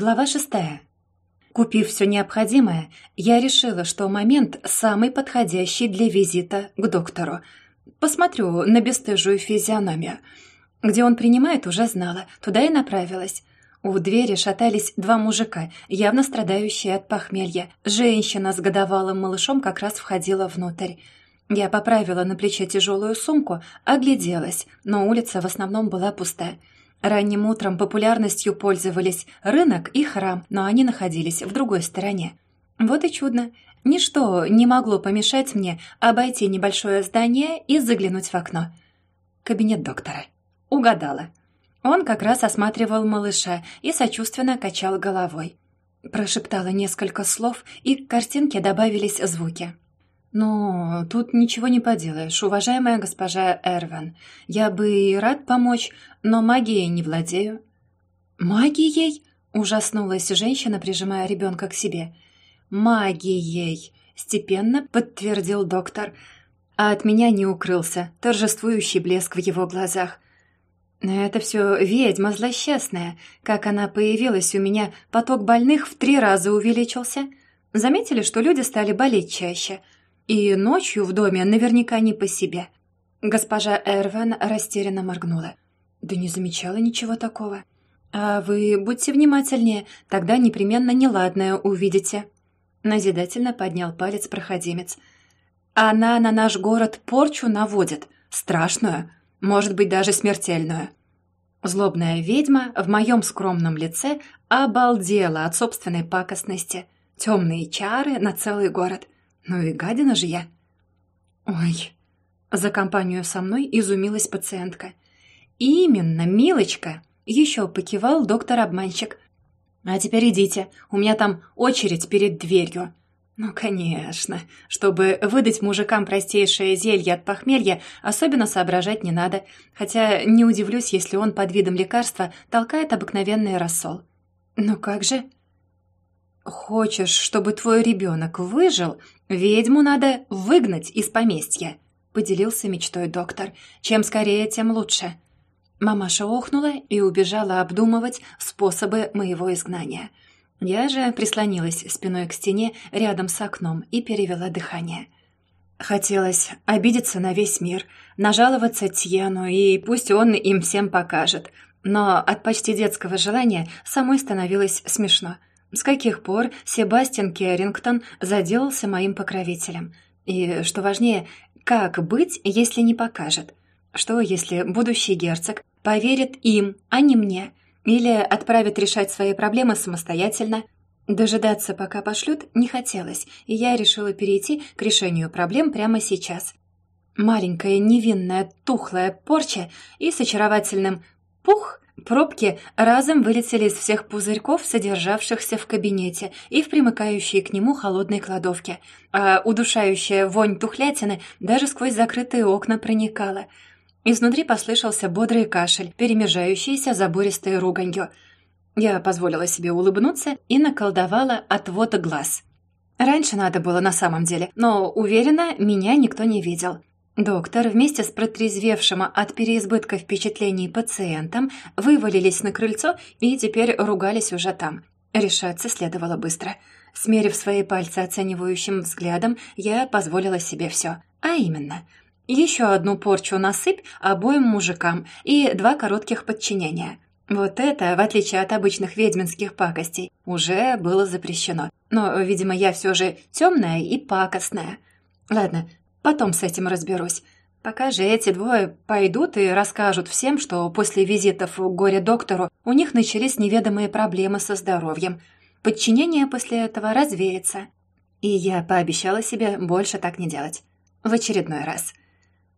Глава шестая. Купив все необходимое, я решила, что момент самый подходящий для визита к доктору. Посмотрю на бесстыжую физиономию. Где он принимает, уже знала, туда и направилась. У двери шатались два мужика, явно страдающие от похмелья. Женщина с годовалым малышом как раз входила внутрь. Я поправила на плече тяжелую сумку, огляделась, но улица в основном была пустая. Ранним утром популярностью пользовались рынок и храм, но они находились в другой стороне. Вот и чудно. Ничто не могло помешать мне обойти небольшое здание и заглянуть в окно. Кабинет доктора. Угадала. Он как раз осматривал малыша и сочувственно качал головой. Прошептала несколько слов, и к картинке добавились звуки. «Ну, тут ничего не поделаешь, уважаемая госпожа Эрван. Я бы и рад помочь, но магией не владею». «Магией?» — ужаснулась женщина, прижимая ребенка к себе. «Магией!» — степенно подтвердил доктор. А от меня не укрылся торжествующий блеск в его глазах. «Это все ведьма злосчастная. Как она появилась у меня, поток больных в три раза увеличился. Заметили, что люди стали болеть чаще?» И ночью в доме наверняка не по себе. Госпожа Эрван растерянно моргнула. Да не замечала ничего такого. А вы будьте внимательнее, тогда непременно неладное увидите. Назидательно поднял палец проходимец. Она на наш город порчу наводит. Страшную, может быть, даже смертельную. Злобная ведьма в моем скромном лице обалдела от собственной пакостности. Темные чары на целый город — ну и гадина же я. Ой, за компанию со мной изумилась пациентка. Именно, милочка, еще покивал доктор-обманщик. А теперь идите, у меня там очередь перед дверью. Ну, конечно, чтобы выдать мужикам простейшее зелье от похмелья, особенно соображать не надо, хотя не удивлюсь, если он под видом лекарства толкает обыкновенный рассол. Ну как же? «Хочешь, чтобы твой ребенок выжил? Ведьму надо выгнать из поместья», — поделился мечтой доктор. «Чем скорее, тем лучше». Мамаша охнула и убежала обдумывать способы моего изгнания. Я же прислонилась спиной к стене рядом с окном и перевела дыхание. Хотелось обидеться на весь мир, нажаловаться Тьену, и пусть он им всем покажет. Но от почти детского желания самой становилось смешно — с каких пор Себастьян Керрингтон заделался моим покровителем? И, что важнее, как быть, если не покажет? Что, если будущий герцог поверит им, а не мне? Или отправит решать свои проблемы самостоятельно? Дожидаться, пока пошлют, не хотелось, и я решила перейти к решению проблем прямо сейчас. Маленькая невинная тухлая порча и с очаровательным «пух» Пробки разом вылетели из всех пузырьков, содержавшихся в кабинете, и в примыкающей к нему холодной кладовке, а удушающая вонь тухлятины даже сквозь закрытые окна проникала. Изнутри послышался бодрый кашель, перемежающийся забористой руганью. Я позволила себе улыбнуться и наколдовала отвод глаз. Раньше надо было на самом деле, но, уверена, меня никто не видел. Доктор вместе с протрезвевшим от переизбытка впечатлений пациентом вывалились на крыльцо и теперь ругались уже там. Решаться следовало быстро. Смерив свои пальцы оценивающим взглядом, я позволила себе все. А именно, еще одну порчу насыпь обоим мужикам и два коротких подчинения. Вот это, в отличие от обычных ведьминских пакостей, уже было запрещено. Но, видимо, я все же темная и пакостная. Ладно, Потом с этим разберусь. Пока же эти двое пойдут и расскажут всем, что после визитов к горе-доктору у них начались неведомые проблемы со здоровьем. Подчинение после этого развеется. И я пообещала себе больше так не делать. В очередной раз.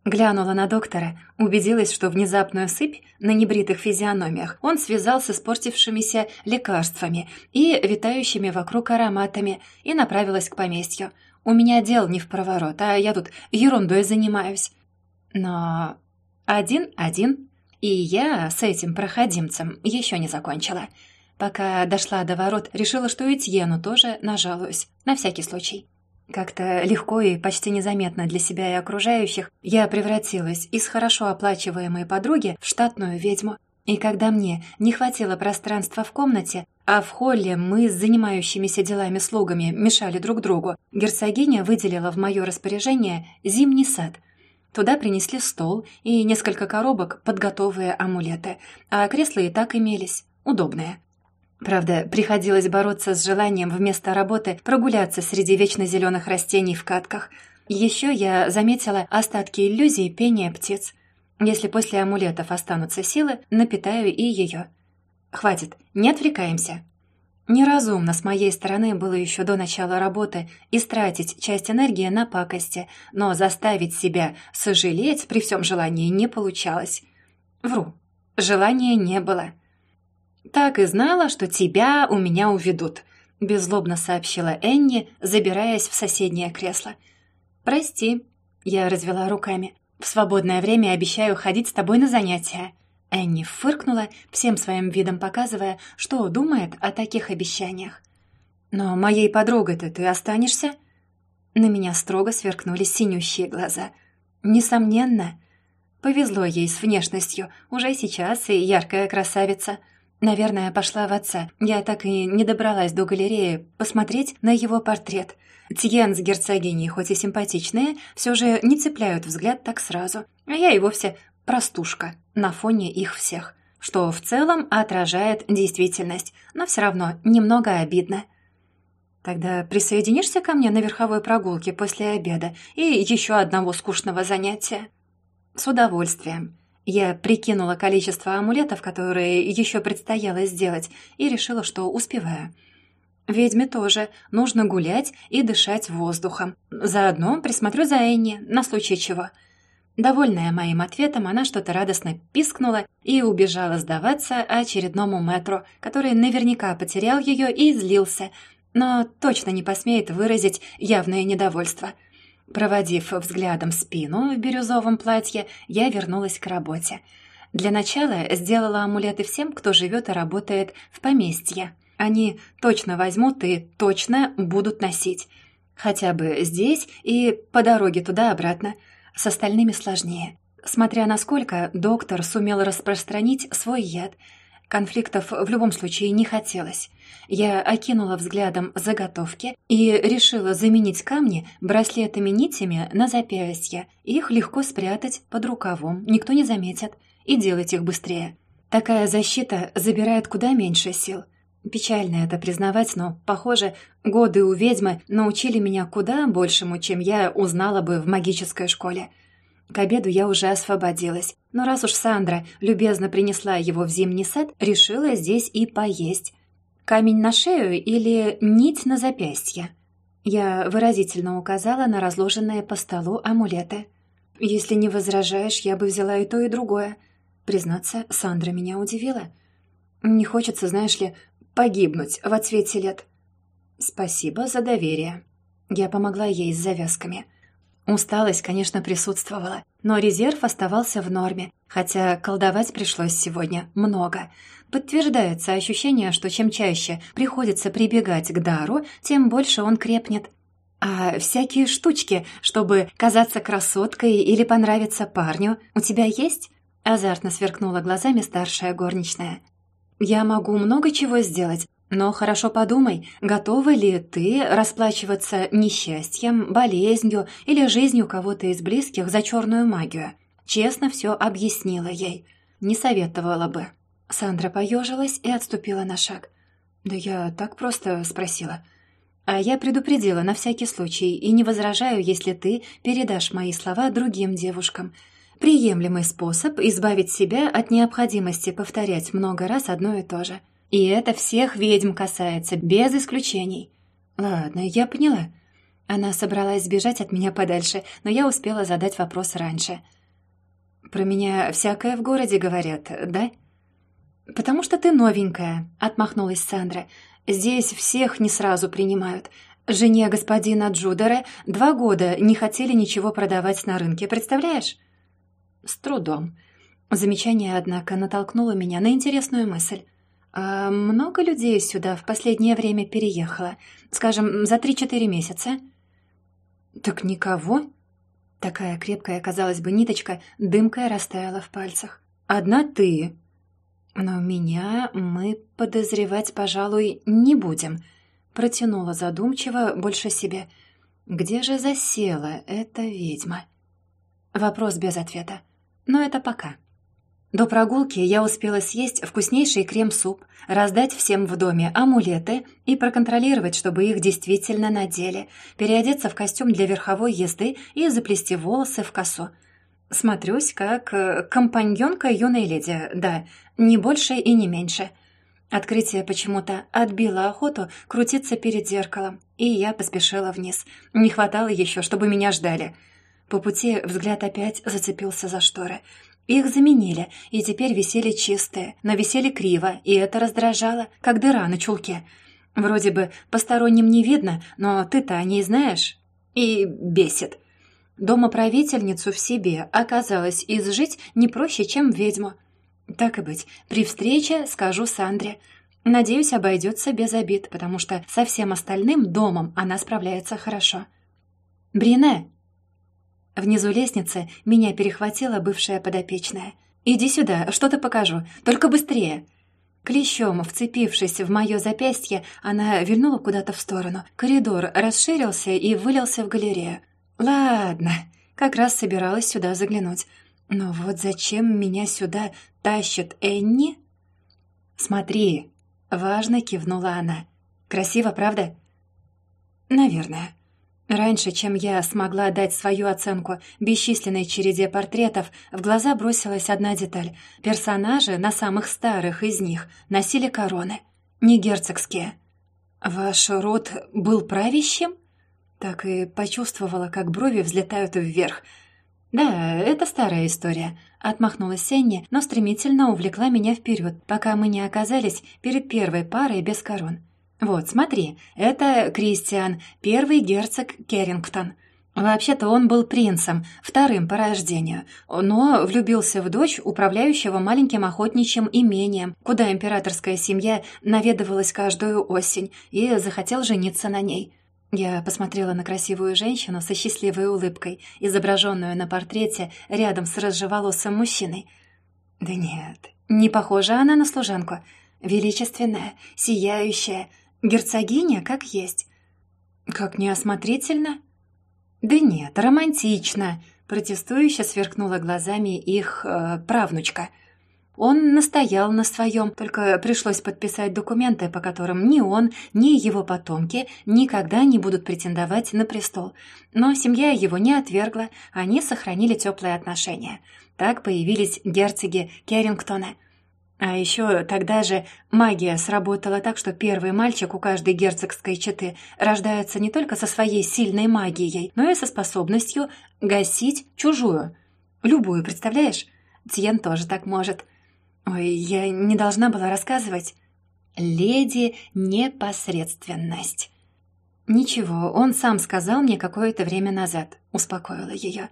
Глянула на доктора, убедилась, что внезапную сыпь на небритых физиономиях он связал с испортившимися лекарствами и витающими вокруг ароматами и направилась к поместью – у меня дел не в проворот, а я тут ерундой занимаюсь. Но один-один, и я с этим проходимцем еще не закончила. Пока дошла до ворот, решила, что Этьену тоже нажалуюсь, на всякий случай. Как-то легко и почти незаметно для себя и окружающих я превратилась из хорошо оплачиваемой подруги в штатную ведьму. И когда мне не хватило пространства в комнате, а в холле мы с занимающимися делами слугами мешали друг другу, герцогиня выделила в мое распоряжение зимний сад. Туда принесли стол и несколько коробок под готовые амулеты, а кресла и так имелись, удобные. Правда, приходилось бороться с желанием вместо работы прогуляться среди вечно зеленых растений в катках. Еще я заметила остатки иллюзии пения птиц. Если после амулетов останутся силы, напитаю и ее. Хватит, не отвлекаемся. Неразумно с моей стороны было еще до начала работы истратить часть энергии на пакости, но заставить себя сожалеть при всем желании не получалось. Вру, желания не было. «Так и знала, что тебя у меня уведут», — беззлобно сообщила Энни, забираясь в соседнее кресло. «Прости», — я развела руками. В свободное время обещаю ходить с тобой на занятия». Энни фыркнула, всем своим видом показывая, что думает о таких обещаниях. «Но моей подругой-то ты останешься?» На меня строго сверкнули синющие глаза. «Несомненно. Повезло ей с внешностью, уже сейчас и яркая красавица. Наверное, пошла в отца. Я так и не добралась до галереи посмотреть на его портрет. Тьен с герцогиней, хоть и симпатичные, все же не цепляют взгляд так сразу. А я и вовсе простушка на фоне их всех, что в целом отражает действительность, но все равно немного обидно. Тогда присоединишься ко мне на верховой прогулке после обеда и еще одного скучного занятия? С удовольствием. Я прикинула количество амулетов, которые еще предстояло сделать, и решила, что успеваю. Ведьме тоже нужно гулять и дышать воздухом. Заодно присмотрю за Энни, на случай чего. Довольная моим ответом, она что-то радостно пискнула и убежала сдаваться очередному мэтру, который наверняка потерял ее и злился, но точно не посмеет выразить явное недовольство. Проводив взглядом спину в бирюзовом платье, я вернулась к работе. Для начала сделала амулеты всем, кто живет и работает в поместье. Они точно возьмут и точно будут носить. Хотя бы здесь и по дороге туда-обратно. С остальными сложнее. Смотря насколько доктор сумел распространить свой яд. Конфликтов в любом случае не хотелось. Я окинула взглядом заготовки и решила заменить камни браслетами-нитями на запястья. Их легко спрятать под рукавом, никто не заметит, и делать их быстрее. Такая защита забирает куда меньше сил. Печально это признавать, но, похоже, годы у ведьмы научили меня куда большему, чем я узнала бы в магической школе. К обеду я уже освободилась, но раз уж Сандра любезно принесла его в зимний сад, решила здесь и поесть. Камень на шею или нить на запястье? Я выразительно указала на разложенные по столу амулеты. Если не возражаешь, я бы взяла и то, и другое. Признаться, Сандра меня удивила. Не хочется, знаешь ли, погибнуть в отсвете лет. Спасибо за доверие. Я помогла ей с завязками. Усталость, конечно, присутствовала, но резерв оставался в норме, хотя колдовать пришлось сегодня много. Подтверждается ощущение, что чем чаще приходится прибегать к дару, тем больше он крепнет. А всякие штучки, чтобы казаться красоткой или понравиться парню, у тебя есть? Азартно сверкнула глазами старшая горничная. Я могу много чего сделать, но хорошо подумай, готова ли ты расплачиваться несчастьем, болезнью или жизнью кого-то из близких за черную магию. Честно все объяснила ей. Не советовала бы. Сандра поежилась и отступила на шаг. «Да я так просто спросила». «А я предупредила на всякий случай и не возражаю, если ты передашь мои слова другим девушкам приемлемый способ избавить себя от необходимости повторять много раз одно и то же. И это всех ведьм касается, без исключений. Ладно, я поняла. Она собралась сбежать от меня подальше, но я успела задать вопрос раньше. «Про меня всякое в городе говорят, да?» «Потому что ты новенькая», — отмахнулась Сандра. «Здесь всех не сразу принимают. Жене господина Джудера два года не хотели ничего продавать на рынке, представляешь?» С трудом. Замечание, однако, натолкнуло меня на интересную мысль. А много людей сюда в последнее время переехало? Скажем, за три-четыре месяца? Так никого. Такая крепкая, казалось бы, ниточка дымкой растаяла в пальцах. Одна ты. Но меня мы подозревать, пожалуй, не будем. Протянула задумчиво больше себе. Где же засела эта ведьма? Вопрос без ответа. Но это пока. До прогулки я успела съесть вкуснейший крем-суп, раздать всем в доме амулеты и проконтролировать, чтобы их действительно надели, переодеться в костюм для верховой езды и заплести волосы в косу. Смотрюсь, как э, компаньонка юной леди, да, не больше и не меньше. Открытие почему-то отбило охоту крутиться перед зеркалом, и я поспешила вниз. Не хватало еще, чтобы меня ждали. По пути взгляд опять зацепился за шторы — их заменили, и теперь висели чистые, но висели криво, и это раздражало, как дыра на чулке. Вроде бы посторонним не видно, но ты-то о ней знаешь. И бесит. Домоправительницу в себе оказалось изжить не проще, чем ведьму. Так и быть, при встрече скажу Сандре. Надеюсь, обойдется без обид, потому что со всем остальным домом она справляется хорошо. «Брине!» Внизу лестницы меня перехватила бывшая подопечная. «Иди сюда, что-то покажу, только быстрее!» Клещом, вцепившись в мое запястье, она вильнула куда-то в сторону. Коридор расширился и вылился в галерею. «Ладно, как раз собиралась сюда заглянуть. Но вот зачем меня сюда тащит Энни?» «Смотри!» — важно кивнула она. «Красиво, правда?» «Наверное». Раньше, чем я смогла дать свою оценку бесчисленной череде портретов, в глаза бросилась одна деталь. Персонажи на самых старых из них носили короны, не герцогские. «Ваш род был правящим?» Так и почувствовала, как брови взлетают вверх. «Да, это старая история», — отмахнулась Сенни, но стремительно увлекла меня вперед, пока мы не оказались перед первой парой без корон. «Вот, смотри, это Кристиан, первый герцог Керрингтон. Вообще-то он был принцем, вторым по рождению, но влюбился в дочь управляющего маленьким охотничьим имением, куда императорская семья наведывалась каждую осень, и захотел жениться на ней». Я посмотрела на красивую женщину со счастливой улыбкой, изображенную на портрете рядом с разжеволосым мужчиной. Да нет, не похожа она на служанку. Величественная, сияющая, Герцогиня как есть. Как неосмотрительно? Да нет, романтично, протестующе сверкнула глазами их э, правнучка. Он настоял на своем, только пришлось подписать документы, по которым ни он, ни его потомки никогда не будут претендовать на престол. Но семья его не отвергла, они сохранили теплые отношения. Так появились герцоги Керрингтона — а еще тогда же магия сработала так, что первый мальчик у каждой герцогской четы рождается не только со своей сильной магией, но и со способностью гасить чужую. Любую, представляешь? Тьен тоже так может. Ой, я не должна была рассказывать. Леди непосредственность. Ничего, он сам сказал мне какое-то время назад, успокоила ее.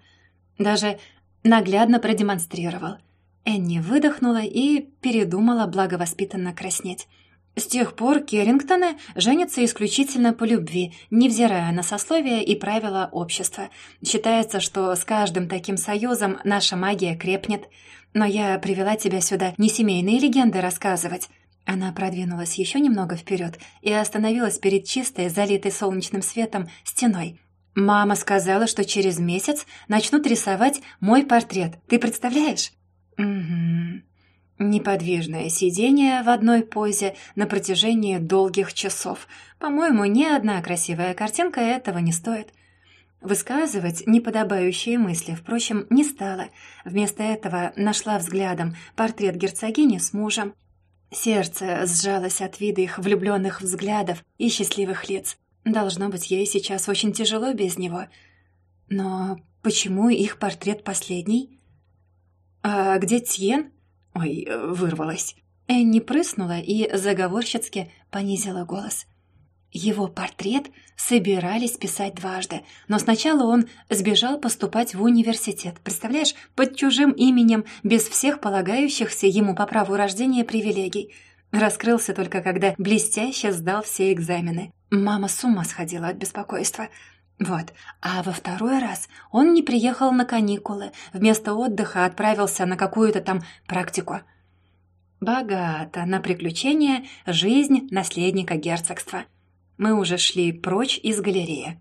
Даже наглядно продемонстрировал — Энни выдохнула и передумала благовоспитанно краснеть. С тех пор Керрингтоны женятся исключительно по любви, невзирая на сословия и правила общества. Считается, что с каждым таким союзом наша магия крепнет. Но я привела тебя сюда не семейные легенды рассказывать. Она продвинулась еще немного вперед и остановилась перед чистой, залитой солнечным светом, стеной. «Мама сказала, что через месяц начнут рисовать мой портрет. Ты представляешь?» Угу. Неподвижное сидение в одной позе на протяжении долгих часов. По-моему, ни одна красивая картинка этого не стоит. Высказывать неподобающие мысли, впрочем, не стала. Вместо этого нашла взглядом портрет герцогини с мужем. Сердце сжалось от вида их влюбленных взглядов и счастливых лиц. Должно быть, ей сейчас очень тяжело без него. Но почему их портрет последний? «А где Тьен?» Ой, вырвалась. Энни прыснула и заговорщицки понизила голос. Его портрет собирались писать дважды, но сначала он сбежал поступать в университет, представляешь, под чужим именем, без всех полагающихся ему по праву рождения привилегий. Раскрылся только когда блестяще сдал все экзамены. Мама с ума сходила от беспокойства. Вот, а во второй раз он не приехал на каникулы, вместо отдыха отправился на какую-то там практику. Богато на приключения жизнь наследника герцогства. Мы уже шли прочь из галереи.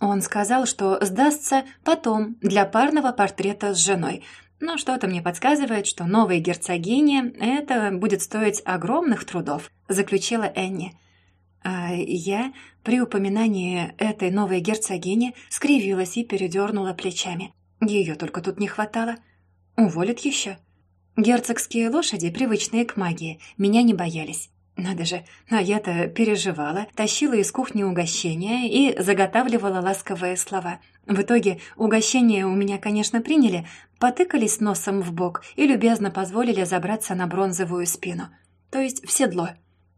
Он сказал, что сдастся потом для парного портрета с женой, но что-то мне подсказывает, что новой герцогине это будет стоить огромных трудов, заключила Энни. А я при упоминании этой новой герцогини скривилась и передернула плечами. Ее только тут не хватало. Уволят еще. Герцогские лошади, привычные к магии, меня не боялись. Надо же, а я-то переживала, тащила из кухни угощения и заготавливала ласковые слова. В итоге угощение у меня, конечно, приняли, потыкались носом в бок и любезно позволили забраться на бронзовую спину. То есть в седло.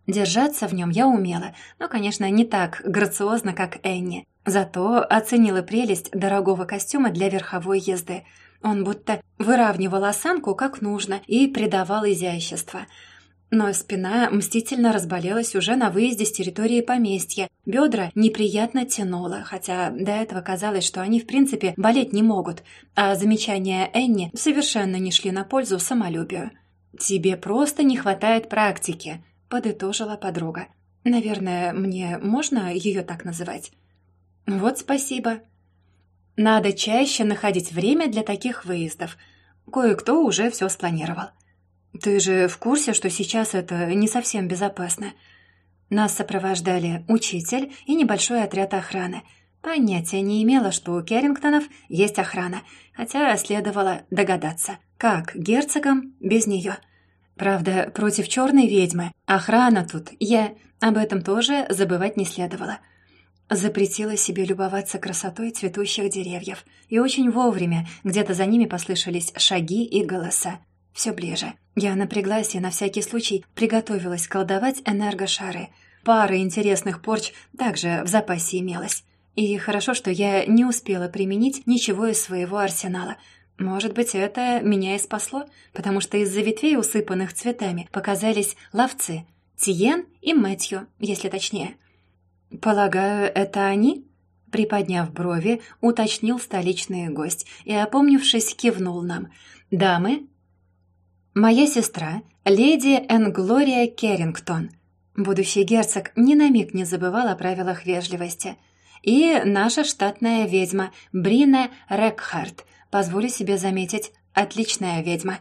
Держаться в нем я умела, но, конечно, не так грациозно, как Энни. Зато оценила прелесть дорогого костюма для верховой езды — он будто выравнивал осанку как нужно и придавал изящество. Но спина мстительно разболелась уже на выезде с территории поместья. Бедра неприятно тянуло, хотя до этого казалось, что они в принципе болеть не могут, а замечания Энни совершенно не шли на пользу самолюбию. «Тебе просто не хватает практики», — подытожила подруга. «Наверное, мне можно ее так называть?» «Вот спасибо», надо чаще находить время для таких выездов. Кое-кто уже все спланировал. Ты же в курсе, что сейчас это не совсем безопасно? Нас сопровождали учитель и небольшой отряд охраны. Понятия не имела, что у Керрингтонов есть охрана, хотя следовало догадаться, как герцогам без нее. Правда, против черной ведьмы охрана тут я, об этом тоже забывать не следовало. Запретила себе любоваться красотой цветущих деревьев. И очень вовремя где-то за ними послышались шаги и голоса. Все ближе. Я напряглась и на всякий случай приготовилась колдовать энергошары. Пара интересных порч также в запасе имелась. И хорошо, что я не успела применить ничего из своего арсенала. Может быть, это меня и спасло, потому что из-за ветвей, усыпанных цветами, показались ловцы. Тиен и Мэтью, если точнее. «Полагаю, это они?» Приподняв брови, уточнил столичный гость и, опомнившись, кивнул нам. «Дамы?» «Моя сестра, леди Энглория Керрингтон». Будущий герцог ни на миг не забывал о правилах вежливости. «И наша штатная ведьма Брина Рекхард. Позволю себе заметить, отличная ведьма».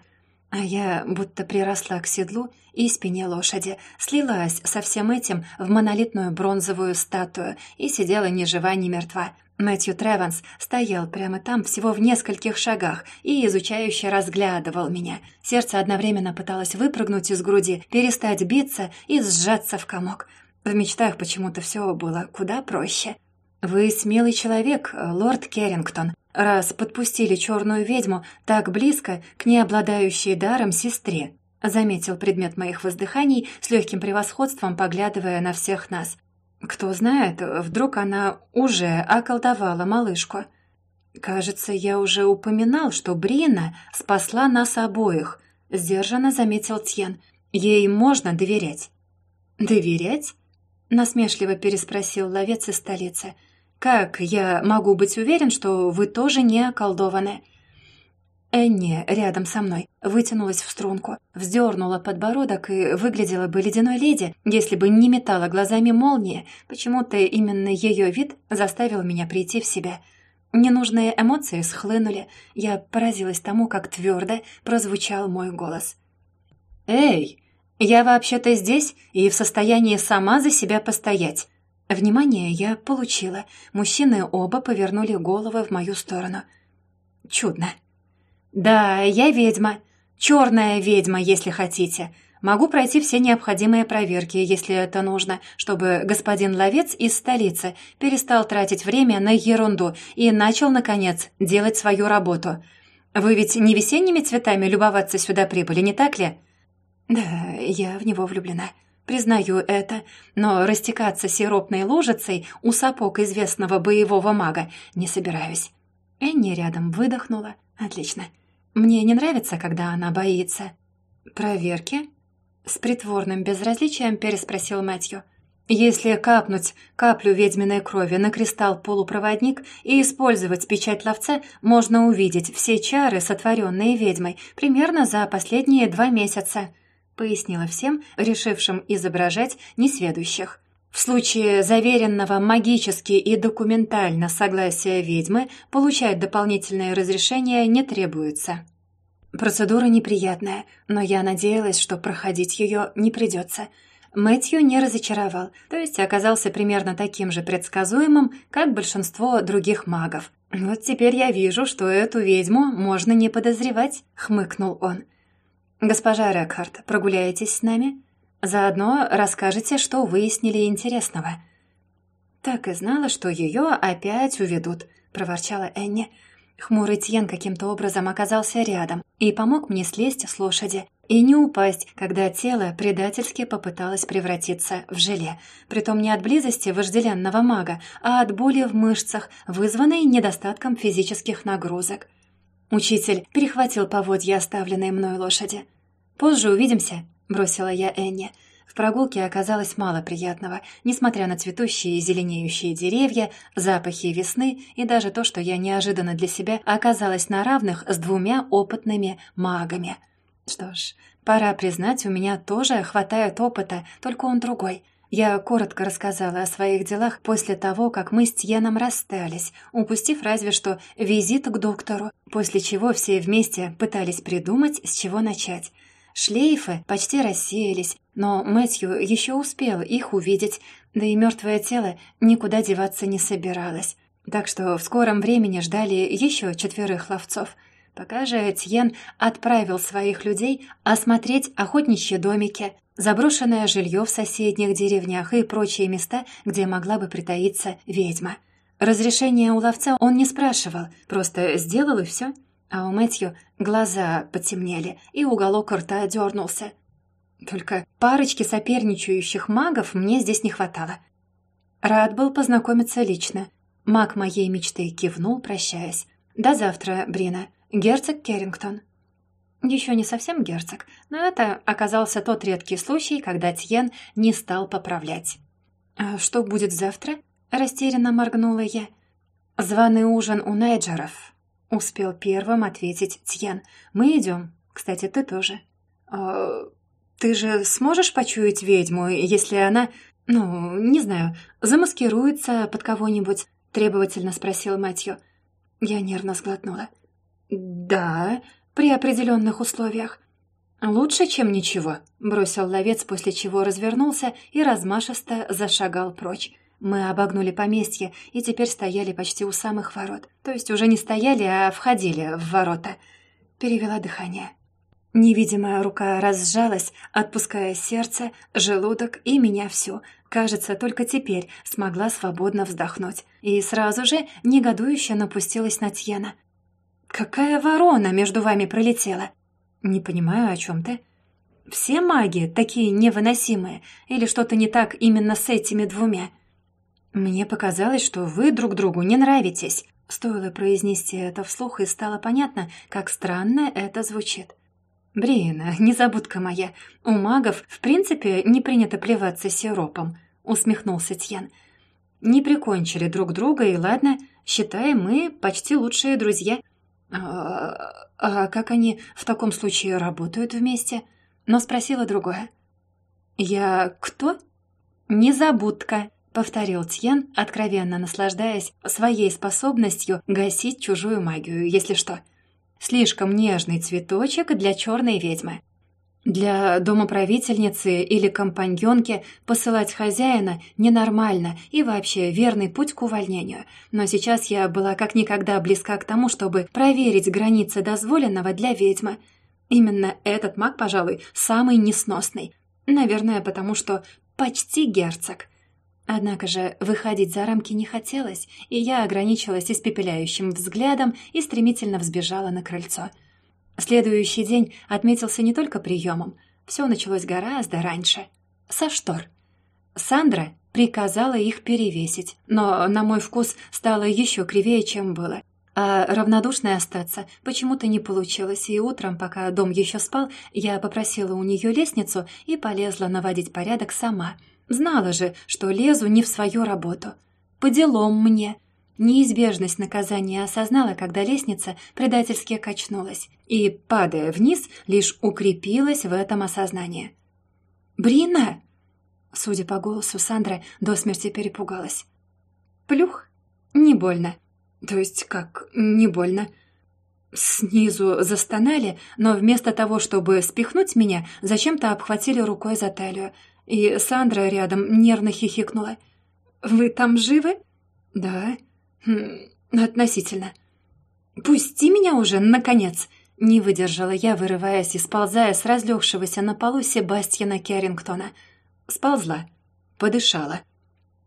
А я будто приросла к седлу и спине лошади, слилась со всем этим в монолитную бронзовую статую и сидела ни жива, ни мертва. Мэтью Треванс стоял прямо там, всего в нескольких шагах, и изучающе разглядывал меня. Сердце одновременно пыталось выпрыгнуть из груди, перестать биться и сжаться в комок. В мечтах почему-то все было куда проще. «Вы смелый человек, лорд Керрингтон», раз подпустили черную ведьму так близко к необладающей даром сестре», заметил предмет моих воздыханий с легким превосходством, поглядывая на всех нас. «Кто знает, вдруг она уже околдовала малышку». «Кажется, я уже упоминал, что Брина спасла нас обоих», — сдержанно заметил Тьен. «Ей можно доверять». «Доверять?» — насмешливо переспросил ловец из столицы. Как я могу быть уверен, что вы тоже не околдованы?» Энни рядом со мной вытянулась в струнку, вздернула подбородок и выглядела бы ледяной леди, если бы не метала глазами молнии. Почему-то именно ее вид заставил меня прийти в себя. Ненужные эмоции схлынули. Я поразилась тому, как твердо прозвучал мой голос. «Эй, я вообще-то здесь и в состоянии сама за себя постоять. Внимание я получила. Мужчины оба повернули головы в мою сторону. Чудно. «Да, я ведьма. Черная ведьма, если хотите. Могу пройти все необходимые проверки, если это нужно, чтобы господин Ловец из столицы перестал тратить время на ерунду и начал, наконец, делать свою работу. Вы ведь не весенними цветами любоваться сюда прибыли, не так ли?» «Да, я в него влюблена». Признаю это, но растекаться сиропной лужицей у сапог известного боевого мага не собираюсь. Энни рядом выдохнула. Отлично. Мне не нравится, когда она боится. Проверки? С притворным безразличием переспросил Мэтью. Если капнуть каплю ведьминой крови на кристалл-полупроводник и использовать печать ловца, можно увидеть все чары, сотворенные ведьмой, примерно за последние два месяца. Пояснила всем, решившим изображать несведущих. В случае заверенного магически и документально согласия ведьмы получать дополнительное разрешение не требуется. Процедура неприятная, но я надеялась, что проходить ее не придется. Мэтью не разочаровал, то есть оказался примерно таким же предсказуемым, как большинство других магов. «Вот теперь я вижу, что эту ведьму можно не подозревать», — хмыкнул он. «Госпожа Рекхард, прогуляетесь с нами? Заодно расскажете, что выяснили интересного». «Так и знала, что ее опять уведут», — проворчала Энни. Хмурый Тьен каким-то образом оказался рядом и помог мне слезть с лошади и не упасть, когда тело предательски попыталось превратиться в желе, притом не от близости вожделенного мага, а от боли в мышцах, вызванной недостатком физических нагрузок. Учитель перехватил поводья оставленной мной лошади. «Позже увидимся», — бросила я Энни, — в прогулке оказалось мало приятного, несмотря на цветущие и зеленеющие деревья, запахи весны и даже то, что я неожиданно для себя оказалась на равных с двумя опытными магами. Что ж, пора признать, у меня тоже хватает опыта, только он другой. Я коротко рассказала о своих делах после того, как мы с Тьеном расстались, упустив разве что визит к доктору, после чего все вместе пытались придумать, с чего начать. Шлейфы почти рассеялись, но Мэтью еще успел их увидеть, да и мертвое тело никуда деваться не собиралось. Так что в скором времени ждали еще четверых ловцов. Пока же Этьен отправил своих людей осмотреть охотничьи домики, заброшенное жилье в соседних деревнях и прочие места, где могла бы притаиться ведьма. Разрешения у ловца он не спрашивал, просто сделал и все — а у Мэтью глаза потемнели, и уголок рта дернулся. Только парочки соперничающих магов мне здесь не хватало. Рад был познакомиться лично. Маг моей мечты кивнул, прощаясь. «До завтра, Брина. Герцог Керрингтон». Еще не совсем герцог, но это оказался тот редкий случай, когда Тьен не стал поправлять. «А что будет завтра?» — растерянно моргнула я. «Званый ужин у Найджеров», Успел первым ответить Тьен. «Мы идем. Кстати, ты тоже». «А, «Ты же сможешь почуять ведьму, если она, ну, не знаю, замаскируется под кого-нибудь?» Требовательно спросил Мэтью. Я нервно сглотнула. «Да, при определенных условиях». «Лучше, чем ничего», — бросил ловец, после чего развернулся и размашисто зашагал прочь. Мы обогнули поместье и теперь стояли почти у самых ворот. То есть уже не стояли, а входили в ворота. Перевела дыхание. Невидимая рука разжалась, отпуская сердце, желудок и меня всю. Кажется, только теперь смогла свободно вздохнуть. И сразу же негодующе напустилась на Тьена. «Какая ворона между вами пролетела?» «Не понимаю, о чем ты?» «Все маги такие невыносимые? Или что-то не так именно с этими двумя?» «Мне показалось, что вы друг другу не нравитесь». Стоило произнести это вслух, и стало понятно, как странно это звучит. «Бриена, незабудка моя, у магов в принципе не принято плеваться сиропом», — усмехнулся Тьян. «Не прикончили друг друга, и ладно, считаем мы почти лучшие друзья». «А, а как они в таком случае работают вместе?» Но спросила другое. «Я кто?» «Незабудка», повторил Тьен, откровенно наслаждаясь своей способностью гасить чужую магию, если что. Слишком нежный цветочек для черной ведьмы. Для домоправительницы или компаньонки посылать хозяина ненормально и вообще верный путь к увольнению. Но сейчас я была как никогда близка к тому, чтобы проверить границы дозволенного для ведьмы. Именно этот маг, пожалуй, самый несносный. Наверное, потому что почти герцог. Однако же выходить за рамки не хотелось, и я ограничилась испепеляющим взглядом и стремительно взбежала на крыльцо. Следующий день отметился не только приемом, все началось гораздо раньше. Со штор. Сандра приказала их перевесить, но, на мой вкус, стало еще кривее, чем было. А равнодушной остаться почему-то не получилось, и утром, пока дом еще спал, я попросила у нее лестницу и полезла наводить порядок сама — Знала же, что лезу не в свою работу. По делам мне. Неизбежность наказания осознала, когда лестница предательски качнулась, и, падая вниз, лишь укрепилась в этом осознании. «Брина!» Судя по голосу, Сандра до смерти перепугалась. «Плюх? Не больно. То есть как не больно?» Снизу застонали, но вместо того, чтобы спихнуть меня, зачем-то обхватили рукой за талию. И Сандра рядом нервно хихикнула. «Вы там живы?» «Да». Хм, «Относительно». «Пусти меня уже, наконец!» Не выдержала я, вырываясь и сползая с разлегшегося на полу Себастьяна Керрингтона. Сползла. Подышала.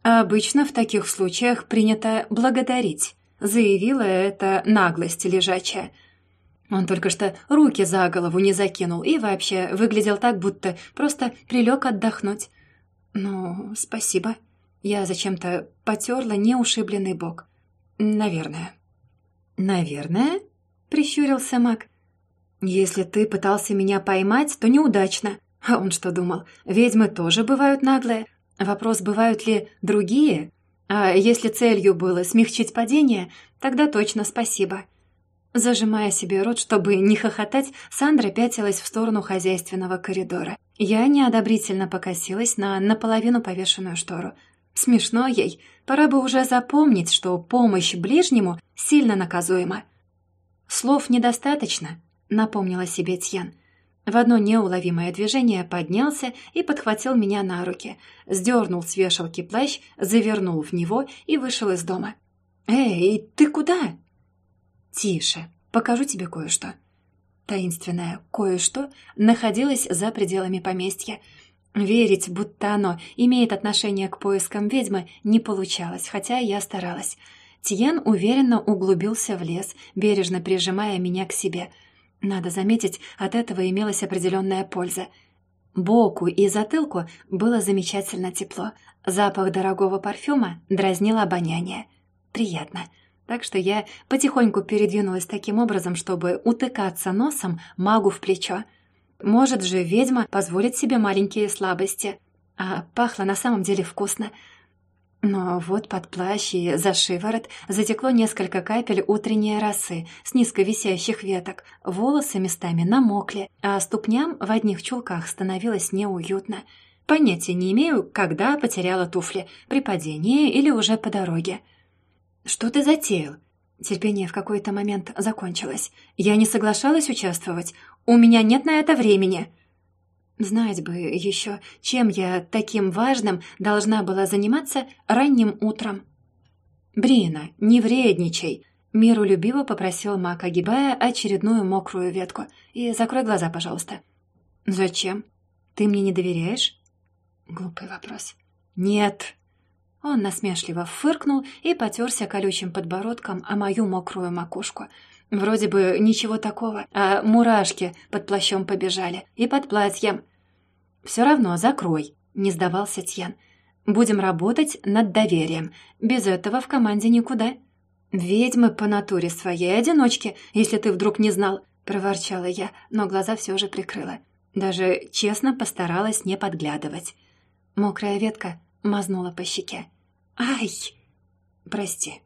А обычно в таких случаях принято благодарить. Заявила это наглость лежачая. Он только что руки за голову не закинул и вообще выглядел так, будто просто прилег отдохнуть. «Ну, спасибо». Я зачем-то потерла неушибленный бок. «Наверное». «Наверное?» — прищурился маг. «Если ты пытался меня поймать, то неудачно». А он что думал? Ведьмы тоже бывают наглые. Вопрос, бывают ли другие? А если целью было смягчить падение, тогда точно спасибо. Зажимая себе рот, чтобы не хохотать, Сандра пятилась в сторону хозяйственного коридора. Я неодобрительно покосилась на наполовину повешенную штору. Смешно ей. Пора бы уже запомнить, что помощь ближнему сильно наказуема. «Слов недостаточно», — напомнила себе Тьян. В одно неуловимое движение поднялся и подхватил меня на руки, сдернул с вешалки плащ, завернул в него и вышел из дома. «Эй, ты куда?» «Тише, покажу тебе кое-что». Таинственное «кое-что» находилось за пределами поместья. Верить, будто оно имеет отношение к поискам ведьмы, не получалось, хотя я старалась. Тиен уверенно углубился в лес, бережно прижимая меня к себе – надо заметить, от этого имелась определенная польза. Боку и затылку было замечательно тепло. Запах дорогого парфюма дразнил обоняние. Приятно. Так что я потихоньку передвинулась таким образом, чтобы утыкаться носом магу в плечо. Может же ведьма позволить себе маленькие слабости. А пахло на самом деле вкусно — но вот под плащ и за шиворот затекло несколько капель утренней росы с низко висящих веток. Волосы местами намокли, а ступням в одних чулках становилось неуютно. Понятия не имею, когда потеряла туфли, при падении или уже по дороге. «Что ты затеял?» Терпение в какой-то момент закончилось. «Я не соглашалась участвовать. У меня нет на это времени». Знать бы еще, чем я таким важным должна была заниматься ранним утром. «Брина, не вредничай!» Миролюбиво попросил Мак, огибая очередную мокрую ветку. «И закрой глаза, пожалуйста». «Зачем? Ты мне не доверяешь?» Глупый вопрос. «Нет». Он насмешливо фыркнул и потерся колючим подбородком о мою мокрую макушку. Вроде бы ничего такого, а мурашки под плащом побежали и под платьем. «Все равно закрой», — не сдавался Тьян. «Будем работать над доверием. Без этого в команде никуда». «Ведьмы по натуре своей одиночки, если ты вдруг не знал», — проворчала я, но глаза все же прикрыла. Даже честно постаралась не подглядывать. Мокрая ветка мазнула по щеке. «Ай!» «Прости».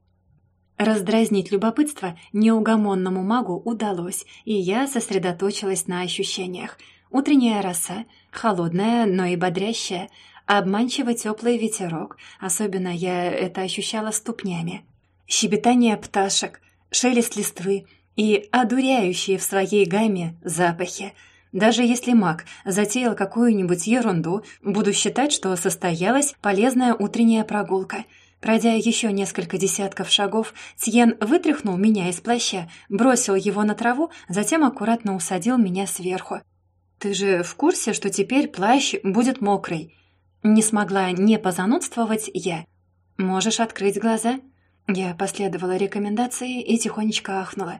Раздразнить любопытство неугомонному магу удалось, и я сосредоточилась на ощущениях. Утренняя роса, холодная, но и бодрящая, обманчиво теплый ветерок, особенно я это ощущала ступнями. Щебетание пташек, шелест листвы и одуряющие в своей гамме запахи. Даже если маг затеял какую-нибудь ерунду, буду считать, что состоялась полезная утренняя прогулка — Пройдя еще несколько десятков шагов, Тьен вытряхнул меня из плаща, бросил его на траву, затем аккуратно усадил меня сверху. «Ты же в курсе, что теперь плащ будет мокрый?» Не смогла не позанудствовать я. «Можешь открыть глаза?» Я последовала рекомендации и тихонечко ахнула.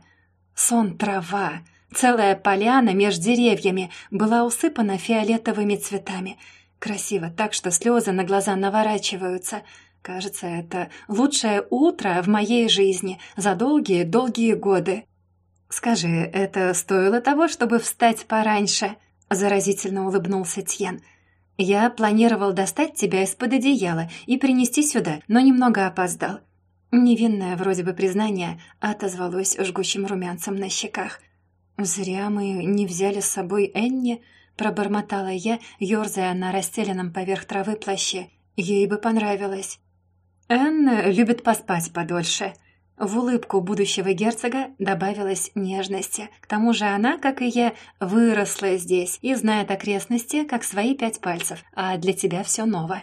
Сон трава. Целая поляна между деревьями была усыпана фиолетовыми цветами. Красиво так, что слезы на глаза наворачиваются — Кажется, это лучшее утро в моей жизни за долгие-долгие годы. Скажи, это стоило того, чтобы встать пораньше? Заразительно улыбнулся Тьен. Я планировал достать тебя из-под одеяла и принести сюда, но немного опоздал. Невинное вроде бы признание отозвалось жгучим румянцем на щеках. «Зря мы не взяли с собой Энни», — пробормотала я, ерзая на расстеленном поверх травы плаще. «Ей бы понравилось». «Энн любит поспать подольше», в улыбку будущего герцога добавилась нежности. К тому же она, как и я, выросла здесь и знает окрестности, как свои пять пальцев, а для тебя все ново.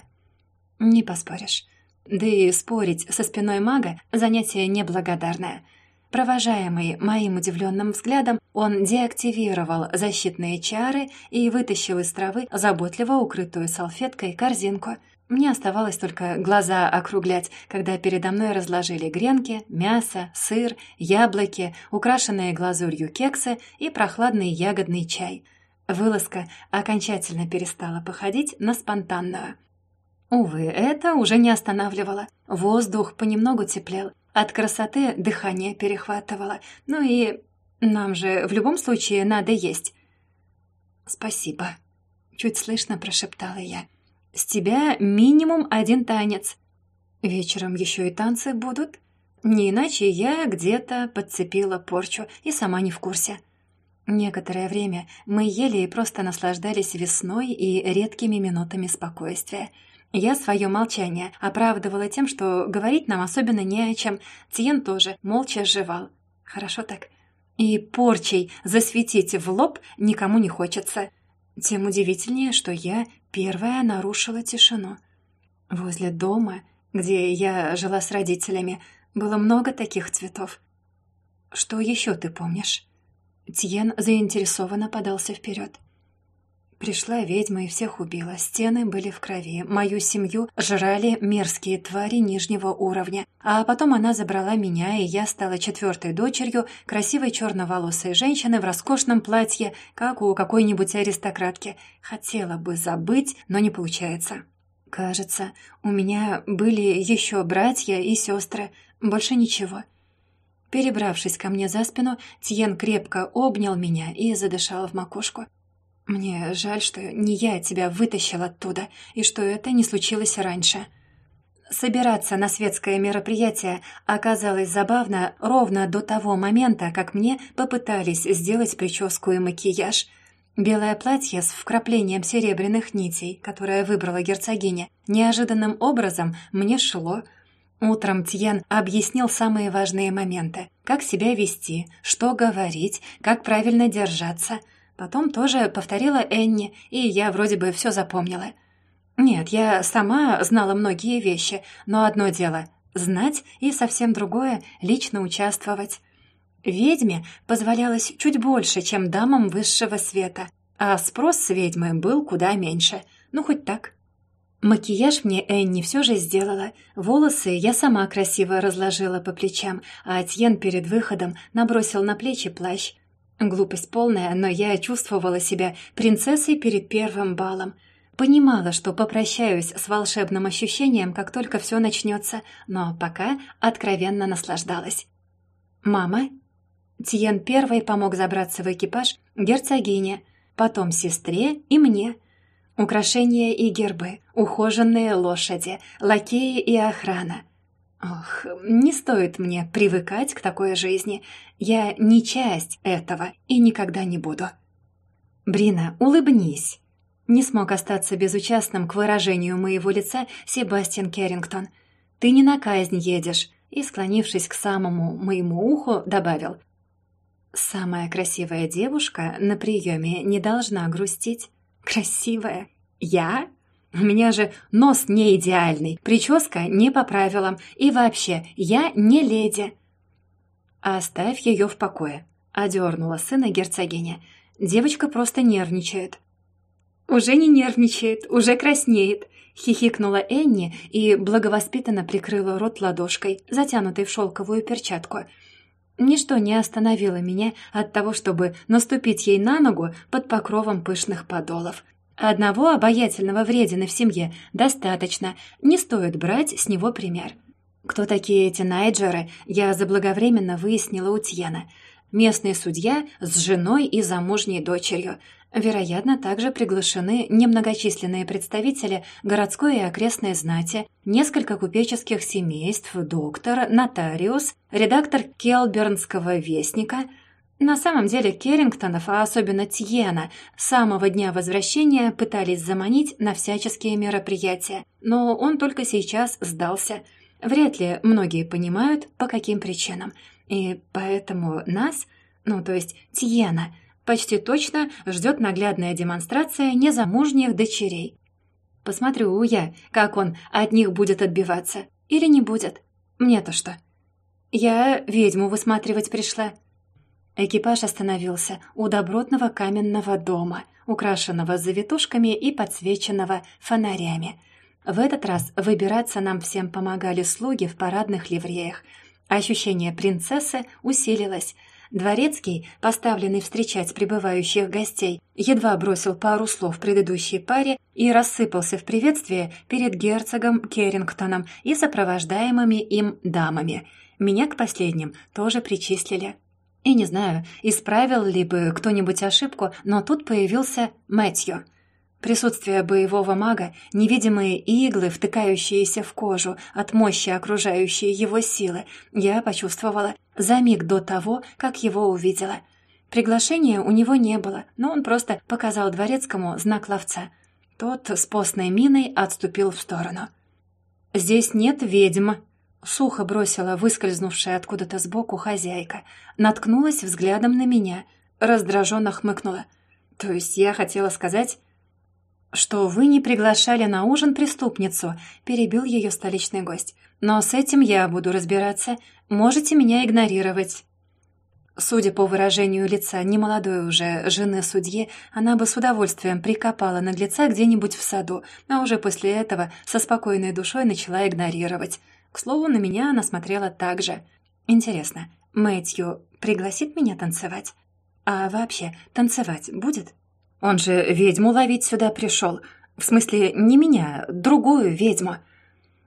Не поспоришь. Да и спорить со спиной мага — занятие неблагодарное. Провожаемый моим удивленным взглядом, он деактивировал защитные чары и вытащил из травы заботливо укрытую салфеткой корзинку — мне оставалось только глаза округлять, когда передо мной разложили гренки, мясо, сыр, яблоки, украшенные глазурью кексы и прохладный ягодный чай. Вылазка окончательно перестала походить на спонтанную. Увы, это уже не останавливало. Воздух понемногу теплел. От красоты дыхание перехватывало. Ну и нам же в любом случае надо есть. «Спасибо», — чуть слышно прошептала я. С тебя минимум один танец. Вечером еще и танцы будут. Не иначе я где-то подцепила порчу и сама не в курсе. Некоторое время мы ели и просто наслаждались весной и редкими минутами спокойствия. Я свое молчание оправдывала тем, что говорить нам особенно не о чем. Тиен тоже молча жевал. Хорошо так. И порчей засветить в лоб никому не хочется. Тем удивительнее, что я первая нарушила тишину. Возле дома, где я жила с родителями, было много таких цветов. «Что еще ты помнишь?» Тьен заинтересованно подался вперед. Пришла ведьма и всех убила. Стены были в крови. Мою семью жрали мерзкие твари нижнего уровня. А потом она забрала меня, и я стала четвертой дочерью красивой черноволосой женщины в роскошном платье, как у какой-нибудь аристократки. Хотела бы забыть, но не получается. Кажется, у меня были еще братья и сестры. Больше ничего. Перебравшись ко мне за спину, Тьен крепко обнял меня и задышал в макушку. Мне жаль, что не я тебя вытащил оттуда, и что это не случилось раньше. Собираться на светское мероприятие оказалось забавно ровно до того момента, как мне попытались сделать прическу и макияж. Белое платье с вкраплением серебряных нитей, которое выбрала герцогиня, неожиданным образом мне шло. Утром Тьен объяснил самые важные моменты. Как себя вести, что говорить, как правильно держаться – Потом тоже повторила Энни, и я вроде бы все запомнила. Нет, я сама знала многие вещи, но одно дело — знать, и совсем другое — лично участвовать. Ведьме позволялось чуть больше, чем дамам высшего света, а спрос с ведьмы был куда меньше. Ну, хоть так. Макияж мне Энни все же сделала. Волосы я сама красиво разложила по плечам, а Атьен перед выходом набросил на плечи плащ. Глупость полная, но я чувствовала себя принцессой перед первым балом. Понимала, что попрощаюсь с волшебным ощущением, как только все начнется, но пока откровенно наслаждалась. «Мама?» Тиен первой помог забраться в экипаж герцогине, потом сестре и мне. Украшения и гербы, ухоженные лошади, лакеи и охрана. Ох, не стоит мне привыкать к такой жизни. Я не часть этого и никогда не буду. Брина, улыбнись. Не смог остаться безучастным к выражению моего лица Себастьян Керрингтон. Ты не на казнь едешь. И, склонившись к самому моему уху, добавил. Самая красивая девушка на приеме не должна грустить. Красивая? Я? У меня же нос не идеальный, прическа не по правилам, и вообще, я не леди. Оставь ее в покое, одернула сына герцогиня. Девочка просто нервничает. Уже не нервничает, уже краснеет, хихикнула Энни и благовоспитанно прикрыла рот ладошкой, затянутой в шелковую перчатку. Ничто не остановило меня от того, чтобы наступить ей на ногу под покровом пышных подолов. Одного обаятельного вредины в семье достаточно, не стоит брать с него пример. Кто такие эти Найджеры, я заблаговременно выяснила у Тьена. Местный судья с женой и замужней дочерью. Вероятно, также приглашены немногочисленные представители городской и окрестной знати, несколько купеческих семейств, доктор, нотариус, редактор Келбернского вестника – на самом деле Керрингтонов, а особенно Тьена, с самого дня возвращения пытались заманить на всяческие мероприятия, но он только сейчас сдался. Вряд ли многие понимают, по каким причинам. И поэтому нас, ну то есть Тьена, почти точно ждет наглядная демонстрация незамужних дочерей. Посмотрю я, как он от них будет отбиваться. Или не будет. Мне-то что? Я ведьму высматривать пришла. Экипаж остановился у добротного каменного дома, украшенного завитушками и подсвеченного фонарями. В этот раз выбираться нам всем помогали слуги в парадных ливреях. Ощущение принцессы усилилось. Дворецкий, поставленный встречать прибывающих гостей, едва бросил пару слов предыдущей паре и рассыпался в приветствии перед герцогом Керрингтоном и сопровождаемыми им дамами. Меня к последним тоже причислили. И не знаю, исправил ли бы кто-нибудь ошибку, но тут появился Мэтью. Присутствие боевого мага, невидимые иглы, втыкающиеся в кожу от мощи окружающей его силы, я почувствовала за миг до того, как его увидела. Приглашения у него не было, но он просто показал дворецкому знак ловца. Тот с постной миной отступил в сторону. «Здесь нет ведьм», Сухо бросила выскользнувшая откуда-то сбоку хозяйка. Наткнулась взглядом на меня. Раздраженно хмыкнула. То есть я хотела сказать... «Что вы не приглашали на ужин преступницу», — перебил ее столичный гость. «Но с этим я буду разбираться. Можете меня игнорировать». Судя по выражению лица немолодой уже жены судьи, она бы с удовольствием прикопала наглеца где-нибудь в саду, а уже после этого со спокойной душой начала игнорировать. К слову, на меня она смотрела так же. Интересно, Мэтью пригласит меня танцевать? А вообще, танцевать будет? Он же ведьму ловить сюда пришел. В смысле, не меня, другую ведьму.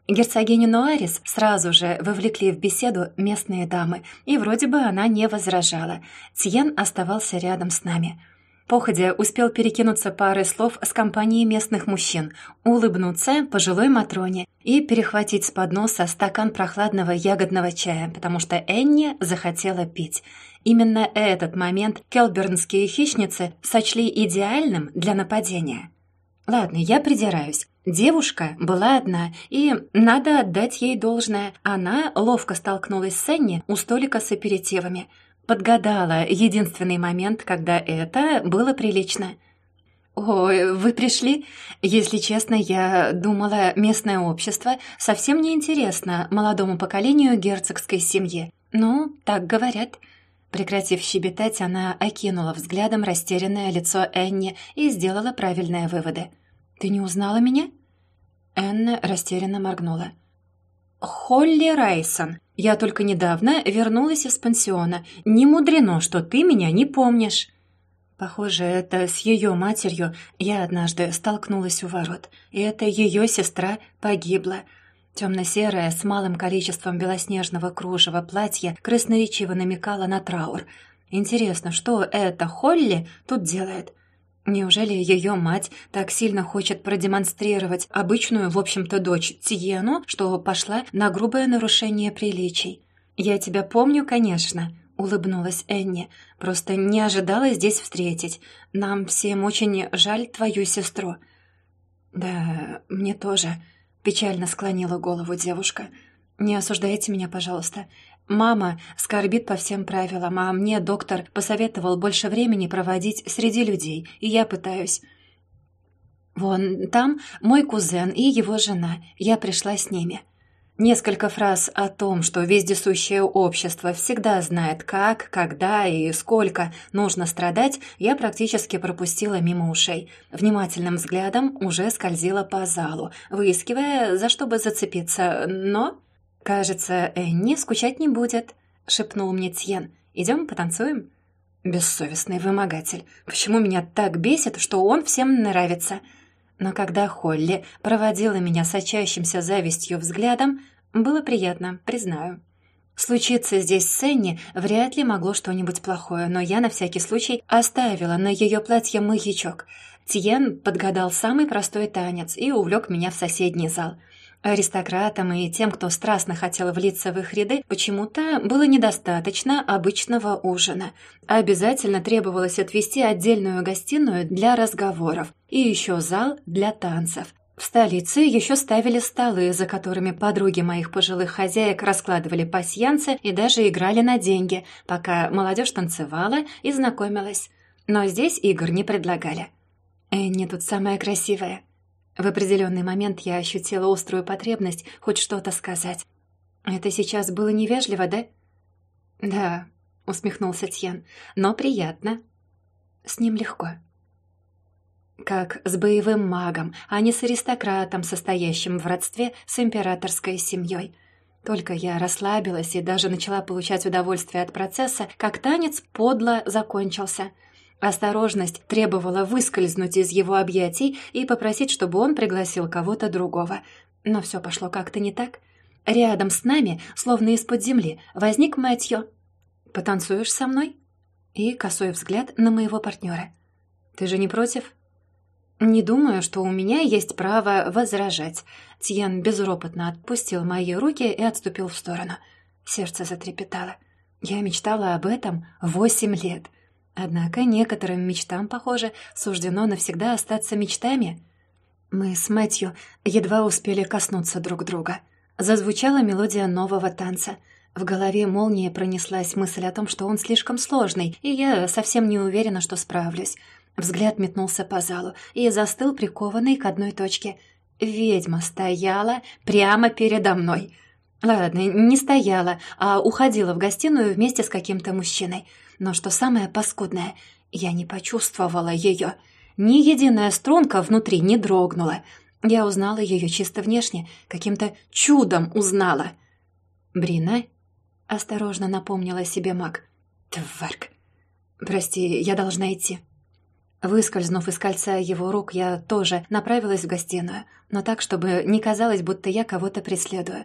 Герцогиню Нуарис сразу же вовлекли в беседу местные дамы, и вроде бы она не возражала. Тьен оставался рядом с нами — Походя успел перекинуться парой слов с компанией местных мужчин, улыбнуться пожилой Матроне и перехватить с подноса стакан прохладного ягодного чая, потому что Энни захотела пить. Именно этот момент келбернские хищницы сочли идеальным для нападения. Ладно, я придираюсь. Девушка была одна, и надо отдать ей должное. Она ловко столкнулась с Энни у столика с аперитивами – Подгадала единственный момент, когда это было прилично. «Ой, вы пришли? Если честно, я думала, местное общество совсем не интересно молодому поколению герцогской семьи. Ну, так говорят». Прекратив щебетать, она окинула взглядом растерянное лицо Энни и сделала правильные выводы. «Ты не узнала меня?» Энна растерянно моргнула. «Холли Райсон. Я только недавно вернулась из пансиона. Не мудрено, что ты меня не помнишь». Похоже, это с ее матерью я однажды столкнулась у ворот, и это ее сестра погибла. Темно-серое, с малым количеством белоснежного кружева платье красноречиво намекало на траур. Интересно, что эта Холли тут делает? Неужели ее мать так сильно хочет продемонстрировать обычную, в общем-то, дочь Тиену, что пошла на грубое нарушение приличий? «Я тебя помню, конечно», — улыбнулась Энни. «Просто не ожидала здесь встретить. Нам всем очень жаль твою сестру». «Да, мне тоже», — печально склонила голову девушка. «Не осуждайте меня, пожалуйста. Мама скорбит по всем правилам, а мне доктор посоветовал больше времени проводить среди людей, и я пытаюсь. Вон там мой кузен и его жена, я пришла с ними. Несколько фраз о том, что вездесущее общество всегда знает, как, когда и сколько нужно страдать, я практически пропустила мимо ушей. Внимательным взглядом уже скользила по залу, выискивая, за что бы зацепиться, но... «Кажется, Энни скучать не будет», — шепнул мне Тьен. «Идем потанцуем?» Бессовестный вымогатель. Почему меня так бесит, что он всем нравится? Но когда Холли проводила меня сочащимся завистью взглядом, было приятно, признаю. Случиться здесь с Энни вряд ли могло что-нибудь плохое, но я на всякий случай оставила на ее платье маячок. Тиен подгадал самый простой танец и увлек меня в соседний зал. Аристократам и тем, кто страстно хотел влиться в их ряды, почему-то было недостаточно обычного ужина. Обязательно требовалось отвести отдельную гостиную для разговоров и еще зал для танцев. В столице еще ставили столы, за которыми подруги моих пожилых хозяек раскладывали пасьянцы и даже играли на деньги, пока молодежь танцевала и знакомилась. Но здесь игр не предлагали. Энни тут самая красивая. В определенный момент я ощутила острую потребность хоть что-то сказать. «Это сейчас было невежливо, да?» «Да», — усмехнулся Тьен, — «но приятно. С ним легко». Как с боевым магом, а не с аристократом, состоящим в родстве с императорской семьей. Только я расслабилась и даже начала получать удовольствие от процесса, как танец подло закончился — Осторожность требовала выскользнуть из его объятий и попросить, чтобы он пригласил кого-то другого. Но все пошло как-то не так. Рядом с нами, словно из-под земли, возник Мэтью. «Потанцуешь со мной?» И косой взгляд на моего партнера. «Ты же не против?» «Не думаю, что у меня есть право возражать». Тьян безропотно отпустил мои руки и отступил в сторону. Сердце затрепетало. Я мечтала об этом восемь лет — Однако некоторым мечтам, похоже, суждено навсегда остаться мечтами. Мы с Мэтью едва успели коснуться друг друга. Зазвучала мелодия нового танца. В голове молнией пронеслась мысль о том, что он слишком сложный, и я совсем не уверена, что справлюсь. Взгляд метнулся по залу и застыл прикованный к одной точке. Ведьма стояла прямо передо мной. Ладно, не стояла, а уходила в гостиную вместе с каким-то мужчиной. Но что самое паскудное, я не почувствовала ее. Ни единая струнка внутри не дрогнула. Я узнала ее чисто внешне, каким-то чудом узнала. «Брина?» — осторожно напомнила себе маг. «Тварк! Прости, я должна идти». Выскользнув из кольца его рук, я тоже направилась в гостиную, но так, чтобы не казалось, будто я кого-то преследую.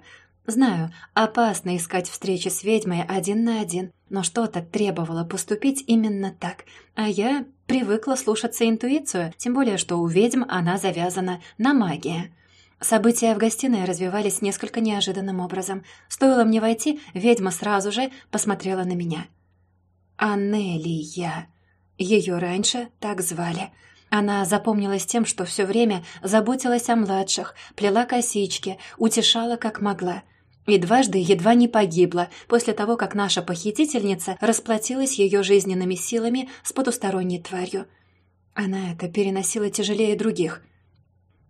Знаю, опасно искать встречи с ведьмой один на один, но что-то требовало поступить именно так, а я привыкла слушаться интуицию, тем более, что у ведьм она завязана на магии. События в гостиной развивались несколько неожиданным образом. Стоило мне войти, ведьма сразу же посмотрела на меня. «Анелия». Ее раньше так звали. Она запомнилась тем, что все время заботилась о младших, плела косички, утешала как могла — и дважды едва не погибла после того, как наша похитительница расплатилась ее жизненными силами с потусторонней тварью. Она это переносила тяжелее других.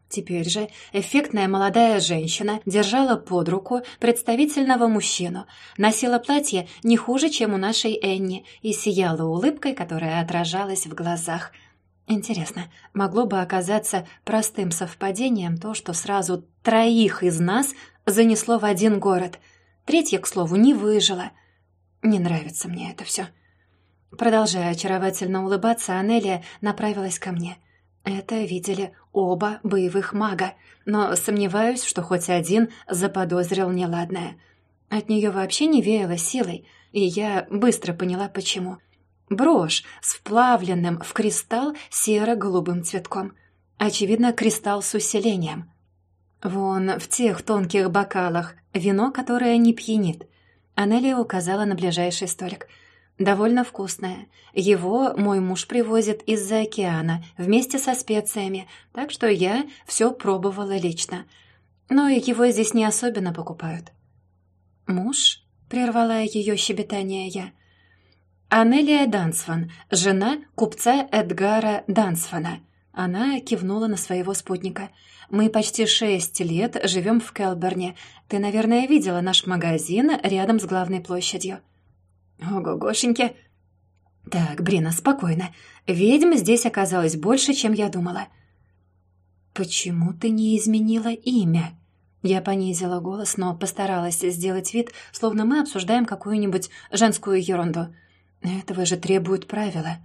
Теперь же эффектная молодая женщина держала под руку представительного мужчину, носила платье не хуже, чем у нашей Энни, и сияла улыбкой, которая отражалась в глазах – Интересно, могло бы оказаться простым совпадением то, что сразу троих из нас занесло в один город. Третья, к слову, не выжила. Не нравится мне это все. Продолжая очаровательно улыбаться, Анелия направилась ко мне. Это видели оба боевых мага, но сомневаюсь, что хоть один заподозрил неладное. От нее вообще не веяло силой, и я быстро поняла, почему. Брошь с вплавленным в кристалл серо-голубым цветком. Очевидно, кристалл с усилением. «Вон в тех тонких бокалах вино, которое не пьянит». Анелия указала на ближайший столик. «Довольно вкусное. Его мой муж привозит из-за океана вместе со специями, так что я все пробовала лично. Но его здесь не особенно покупают». «Муж?» — прервала ее щебетание я. «Анелия Дансфан, жена купца Эдгара Дансфана». Она кивнула на своего спутника. «Мы почти шесть лет живем в Келберне. Ты, наверное, видела наш магазин рядом с главной площадью». «Ого-гошеньки!» «Так, Брина, спокойно. Ведьм здесь оказалось больше, чем я думала». «Почему ты не изменила имя?» Я понизила голос, но постаралась сделать вид, словно мы обсуждаем какую-нибудь женскую ерунду. Этого же требуют правила.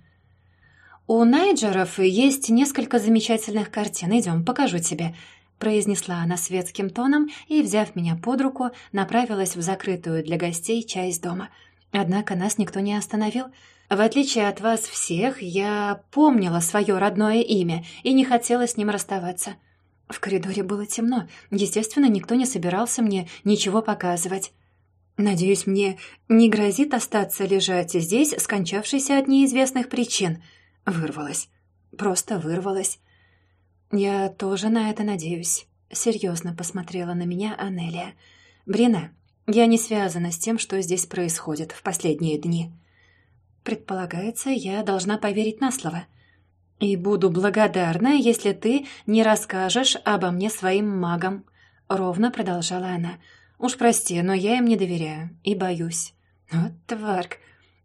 У Найджеров есть несколько замечательных картин. Идем, покажу тебе. произнесла она светским тоном и, взяв меня под руку, направилась в закрытую для гостей часть дома. Однако нас никто не остановил. В отличие от вас всех, я помнила свое родное имя и не хотела с ним расставаться. В коридоре было темно. Естественно, никто не собирался мне ничего показывать. Надеюсь, мне не грозит остаться лежать здесь, скончавшейся от неизвестных причин. Вырвалась. Просто вырвалась. Я тоже на это надеюсь. Серьезно посмотрела на меня Анелия. Брина, я не связана с тем, что здесь происходит в последние дни. Предполагается, я должна поверить на слово. И буду благодарна, если ты не расскажешь обо мне своим магам. Ровно продолжала она. Уж прости, но я им не доверяю и боюсь. Вот тварк.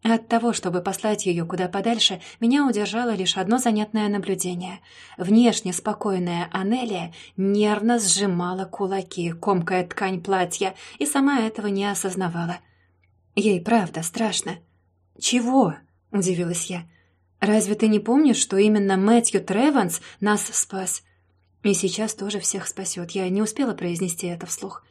От того, чтобы послать ее куда подальше, меня удержало лишь одно занятное наблюдение. Внешне спокойная Анелия нервно сжимала кулаки, комкая ткань платья, и сама этого не осознавала. Ей правда страшно. «Чего?» — удивилась я. «Разве ты не помнишь, что именно Мэтью Треванс нас спас?» «И сейчас тоже всех спасет. Я не успела произнести это вслух».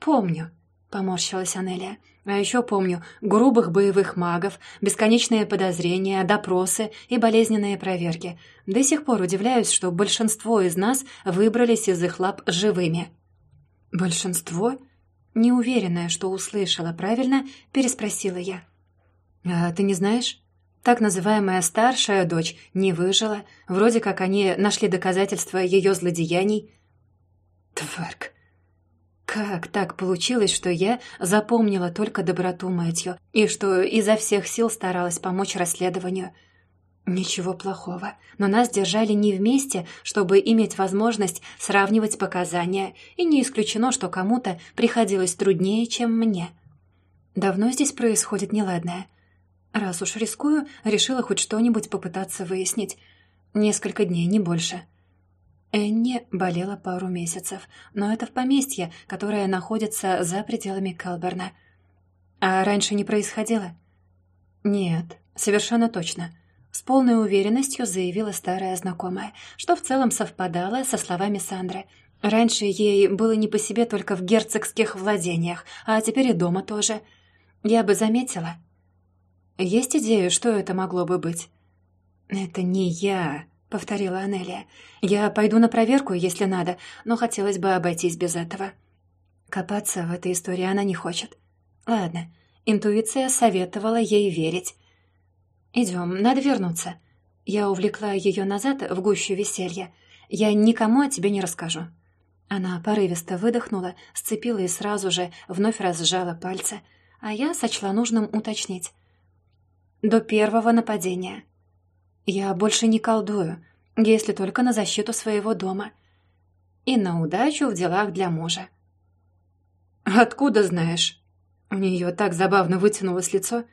«Помню», — поморщилась Анелия. «А еще помню грубых боевых магов, бесконечные подозрения, допросы и болезненные проверки. До сих пор удивляюсь, что большинство из нас выбрались из их лап живыми». «Большинство?» Неуверенная, что услышала правильно, переспросила я. «А ты не знаешь?» Так называемая старшая дочь не выжила. Вроде как они нашли доказательства ее злодеяний. Тварк. Как так получилось, что я запомнила только доброту Мэтью и что изо всех сил старалась помочь расследованию? Ничего плохого, но нас держали не вместе, чтобы иметь возможность сравнивать показания, и не исключено, что кому-то приходилось труднее, чем мне. Давно здесь происходит неладное. Раз уж рискую, решила хоть что-нибудь попытаться выяснить. Несколько дней, не больше. Энни болела пару месяцев, но это в поместье, которое находится за пределами Калберна. А раньше не происходило? Нет, совершенно точно. С полной уверенностью заявила старая знакомая, что в целом совпадало со словами Сандры. Раньше ей было не по себе только в герцогских владениях, а теперь и дома тоже. Я бы заметила. Есть идея, что это могло бы быть? Это не я, — повторила Анелия. «Я пойду на проверку, если надо, но хотелось бы обойтись без этого». Копаться в этой истории она не хочет. Ладно, интуиция советовала ей верить. «Идем, надо вернуться». Я увлекла ее назад в гущу веселья. «Я никому о тебе не расскажу». Она порывисто выдохнула, сцепила и сразу же вновь разжала пальцы, а я сочла нужным уточнить. «До первого нападения». Я больше не колдую, если только на защиту своего дома. И на удачу в делах для мужа. «Откуда знаешь?» У нее так забавно вытянулось лицо.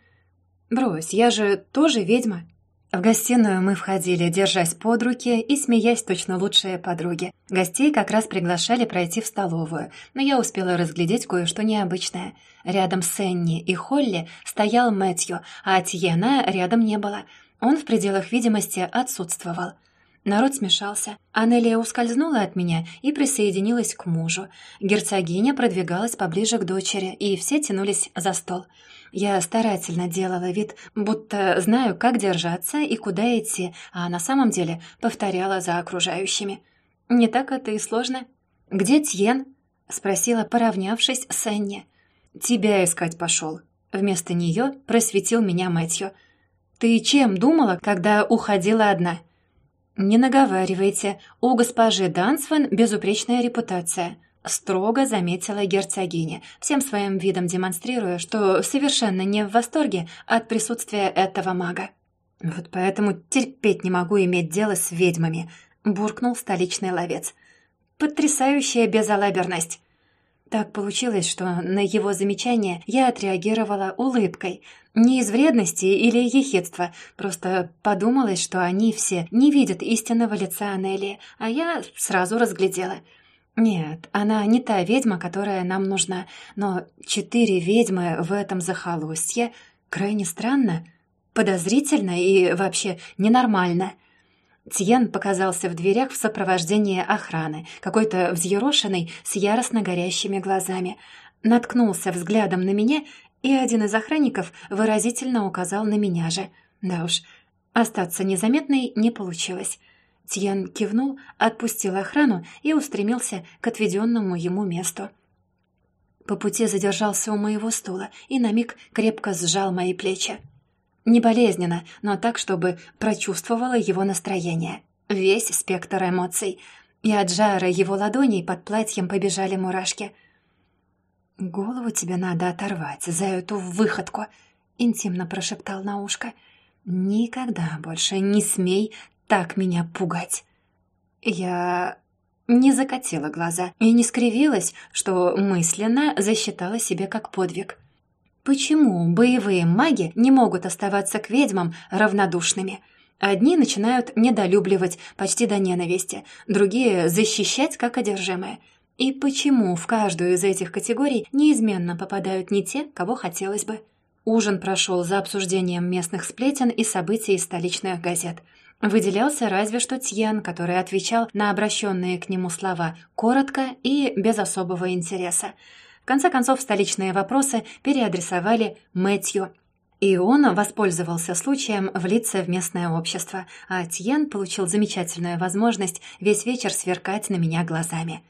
«Брось, я же тоже ведьма». В гостиную мы входили, держась под руки и смеясь точно лучшие подруги. Гостей как раз приглашали пройти в столовую, но я успела разглядеть кое-что необычное. Рядом с Энни и Холли стоял Мэтью, а Тьена рядом не было — он в пределах видимости отсутствовал. Народ смешался. Анелия ускользнула от меня и присоединилась к мужу. Герцогиня продвигалась поближе к дочери, и все тянулись за стол. Я старательно делала вид, будто знаю, как держаться и куда идти, а на самом деле повторяла за окружающими. Не так это и сложно. «Где Тьен?» — спросила, поравнявшись с Энни. «Тебя искать пошел». Вместо нее просветил меня Мэтью — «Ты чем думала, когда уходила одна?» «Не наговаривайте, у госпожи Дансван безупречная репутация», — строго заметила герцогиня, всем своим видом демонстрируя, что совершенно не в восторге от присутствия этого мага. «Вот поэтому терпеть не могу иметь дело с ведьмами», — буркнул столичный ловец. «Потрясающая безалаберность!» Так получилось, что на его замечание я отреагировала улыбкой. Не из вредности или ехидства, просто подумалось, что они все не видят истинного лица Анелии, а я сразу разглядела. Нет, она не та ведьма, которая нам нужна, но четыре ведьмы в этом захолустье крайне странно, подозрительно и вообще ненормально. Тьен показался в дверях в сопровождении охраны, какой-то взъерошенный, с яростно горящими глазами. Наткнулся взглядом на меня, и один из охранников выразительно указал на меня же. Да уж, остаться незаметной не получилось. Тьен кивнул, отпустил охрану и устремился к отведенному ему месту. По пути задержался у моего стула и на миг крепко сжал мои плечи. Не болезненно, но так, чтобы прочувствовала его настроение. Весь спектр эмоций. И от жара его ладоней под платьем побежали мурашки. «Голову тебе надо оторвать за эту выходку», — интимно прошептал на ушко. «Никогда больше не смей так меня пугать». Я не закатила глаза и не скривилась, что мысленно засчитала себе как подвиг. Почему боевые маги не могут оставаться к ведьмам равнодушными? Одни начинают недолюбливать почти до ненависти, другие — защищать как одержимые. И почему в каждую из этих категорий неизменно попадают не те, кого хотелось бы? Ужин прошел за обсуждением местных сплетен и событий из столичных газет — Выделялся разве что Тьен, который отвечал на обращенные к нему слова коротко и без особого интереса. Конце концов, столичные вопросы переадресовали Мэтью, и он воспользовался случаем влиться в местное общество, а Тьен получил замечательную возможность весь вечер сверкать на меня глазами.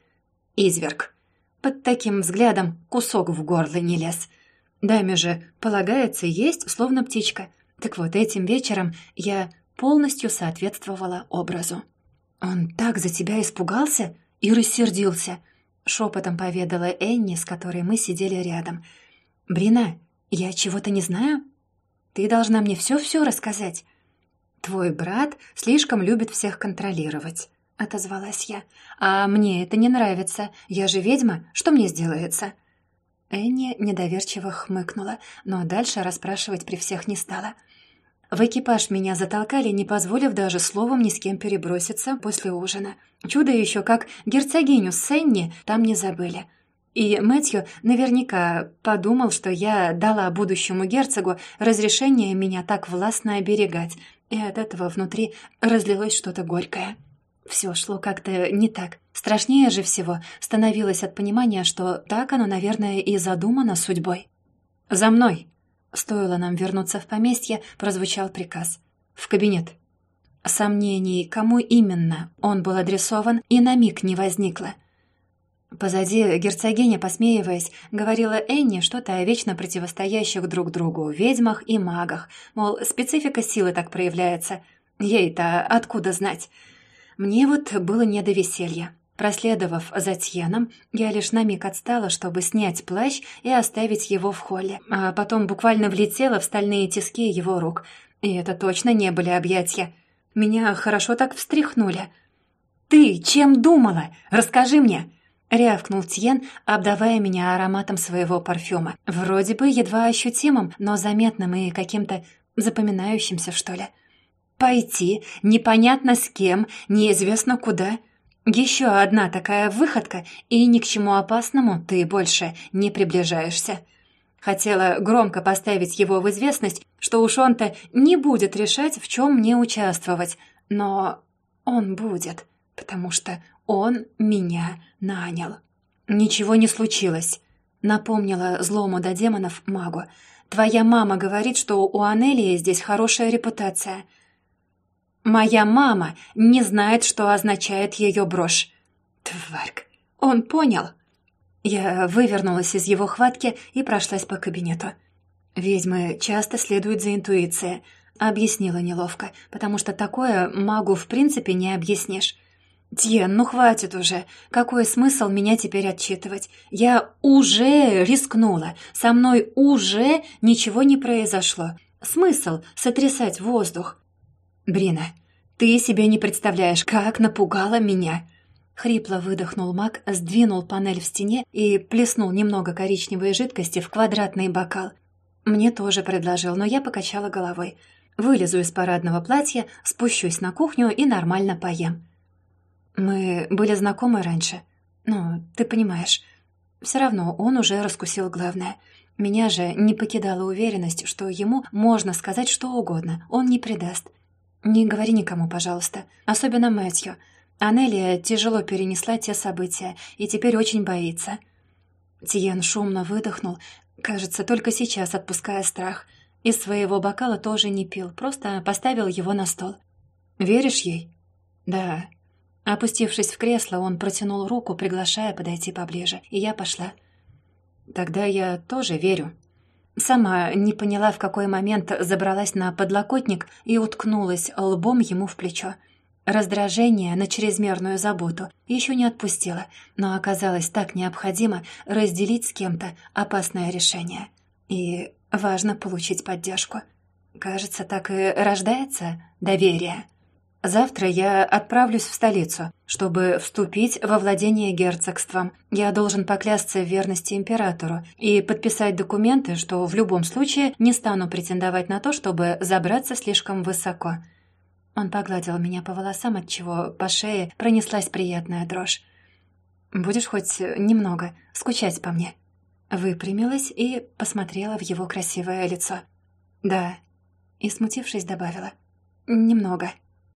Изверг. Под таким взглядом кусок в горло не лез. Даме же полагается есть, словно птичка. Так вот, этим вечером я полностью соответствовала образу. «Он так за тебя испугался и рассердился», — шепотом поведала Энни, с которой мы сидели рядом. «Брина, я чего-то не знаю? Ты должна мне все-все рассказать». «Твой брат слишком любит всех контролировать», — отозвалась я. «А мне это не нравится. Я же ведьма. Что мне сделается?» Энни недоверчиво хмыкнула, но дальше расспрашивать при всех не стала. В экипаж меня затолкали, не позволив даже словом ни с кем переброситься после ужина. Чудо еще, как герцогиню Сенни там не забыли. И Мэтью наверняка подумал, что я дала будущему герцогу разрешение меня так властно оберегать, и от этого внутри разлилось что-то горькое. Все шло как-то не так. Страшнее же всего становилось от понимания, что так оно, наверное, и задумано судьбой. «За мной!» Стоило нам вернуться в поместье, прозвучал приказ. «В кабинет». Сомнений, кому именно он был адресован, и на миг не возникло. Позади герцогиня, посмеиваясь, говорила Энни что-то о вечно противостоящих друг другу ведьмах и магах, мол, специфика силы так проявляется. Ей-то откуда знать? Мне вот было не до веселья. Проследовав за Тьеном, я лишь на миг отстала, чтобы снять плащ и оставить его в холле, а потом буквально влетела в стальные тиски его рук. И это точно не были объятия. Меня хорошо так встряхнули. «Ты чем думала? Расскажи мне!» — рявкнул Тьен, обдавая меня ароматом своего парфюма. Вроде бы едва ощутимым, но заметным и каким-то запоминающимся, что ли. «Пойти, непонятно с кем, неизвестно куда», еще одна такая выходка, и ни к чему опасному ты больше не приближаешься. Хотела громко поставить его в известность, что уж он-то не будет решать, в чем мне участвовать, но он будет, потому что он меня нанял. «Ничего не случилось», — напомнила злому до демонов магу. «Твоя мама говорит, что у Анелии здесь хорошая репутация». Моя мама не знает, что означает ее брошь. Тварк, он понял. Я вывернулась из его хватки и прошлась по кабинету. Ведьмы часто следуют за интуицией, объяснила неловко, потому что такое магу в принципе не объяснишь. «Тьен, ну хватит уже. Какой смысл меня теперь отчитывать? Я уже рискнула. Со мной уже ничего не произошло. Смысл сотрясать воздух? «Брина, ты себе не представляешь, как напугала меня!» Хрипло выдохнул маг, сдвинул панель в стене и плеснул немного коричневой жидкости в квадратный бокал. Мне тоже предложил, но я покачала головой. Вылезу из парадного платья, спущусь на кухню и нормально поем. Мы были знакомы раньше. Ну, ты понимаешь. Все равно он уже раскусил главное. Меня же не покидала уверенность, что ему можно сказать что угодно, он не предаст. Не говори никому, пожалуйста, особенно Мэтью. Анелия тяжело перенесла те события и теперь очень боится. Тиен шумно выдохнул, кажется, только сейчас отпуская страх. Из своего бокала тоже не пил, просто поставил его на стол. «Веришь ей?» «Да». Опустившись в кресло, он протянул руку, приглашая подойти поближе, и я пошла. «Тогда я тоже верю». Сама не поняла, в какой момент забралась на подлокотник и уткнулась лбом ему в плечо. Раздражение на чрезмерную заботу еще не отпустило, но оказалось так необходимо разделить с кем-то опасное решение. И важно получить поддержку. Кажется, так и рождается доверие. Завтра я отправлюсь в столицу, чтобы вступить во владение герцогством. Я должен поклясться в верности императору и подписать документы, что в любом случае не стану претендовать на то, чтобы забраться слишком высоко. Он погладил меня по волосам, отчего по шее пронеслась приятная дрожь. «Будешь хоть немного скучать по мне?» Выпрямилась и посмотрела в его красивое лицо. «Да». И, смутившись, добавила. «Немного».